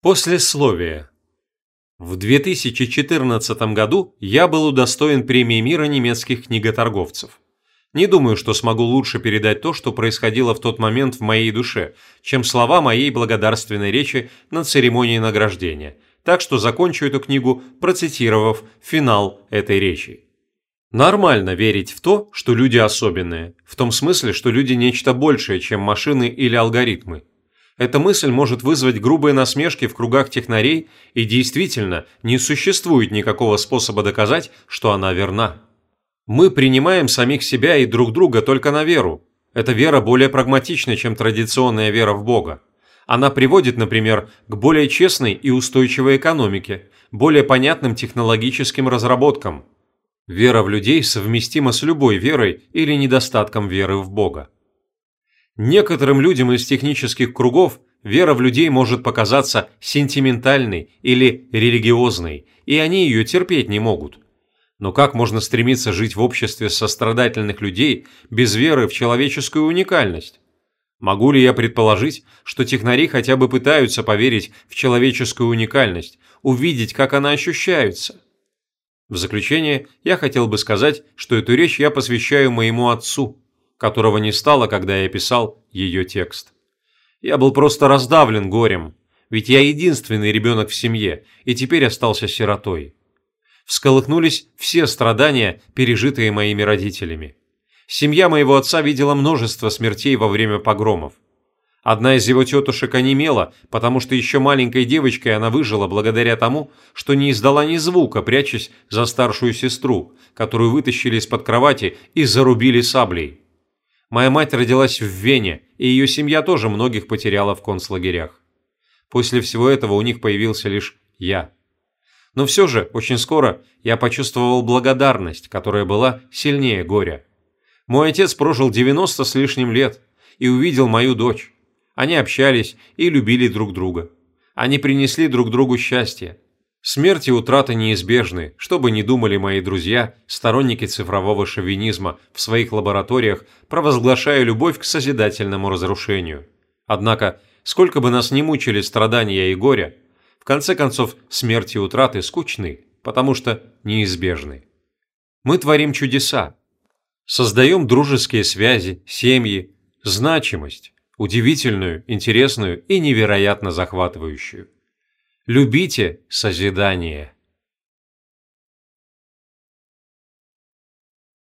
Послесловие. В 2014 году я был удостоен премии мира немецких книготорговцев. Не думаю, что смогу лучше передать то, что происходило в тот момент в моей душе, чем слова моей благодарственной речи на церемонии награждения, так что закончу эту книгу, процитировав финал этой речи. Нормально верить в то, что люди особенные, в том смысле, что люди нечто большее, чем машины или алгоритмы. Эта мысль может вызвать грубые насмешки в кругах технарей, и действительно, не существует никакого способа доказать, что она верна. Мы принимаем самих себя и друг друга только на веру. Эта вера более прагматична, чем традиционная вера в Бога. Она приводит, например, к более честной и устойчивой экономике, более понятным технологическим разработкам. Вера в людей совместима с любой верой или недостатком веры в Бога. Некоторым людям из технических кругов вера в людей может показаться сентиментальной или религиозной, и они ее терпеть не могут. Но как можно стремиться жить в обществе сострадательных людей без веры в человеческую уникальность? Могу ли я предположить, что технари хотя бы пытаются поверить в человеческую уникальность, увидеть, как она ощущается? В заключение я хотел бы сказать, что эту речь я посвящаю моему отцу – которого не стало, когда я писал ее текст. Я был просто раздавлен горем, ведь я единственный ребенок в семье и теперь остался сиротой. Всколыхнулись все страдания, пережитые моими родителями. Семья моего отца видела множество смертей во время погромов. Одна из его тетушек онемела, потому что еще маленькой девочкой она выжила благодаря тому, что не издала ни звука, прячась за старшую сестру, которую вытащили из-под кровати и зарубили саблей. Моя мать родилась в Вене, и ее семья тоже многих потеряла в концлагерях. После всего этого у них появился лишь я. Но все же, очень скоро, я почувствовал благодарность, которая была сильнее горя. Мой отец прожил 90 с лишним лет и увидел мою дочь. Они общались и любили друг друга. Они принесли друг другу счастье. Смерть и утрата неизбежны, что бы ни думали мои друзья, сторонники цифрового шовинизма в своих лабораториях, провозглашая любовь к созидательному разрушению. Однако, сколько бы нас ни мучили страдания и горя, в конце концов смерть и утраты скучны, потому что неизбежны. Мы творим чудеса, создаем дружеские связи, семьи, значимость, удивительную, интересную и невероятно захватывающую. Любите созидание.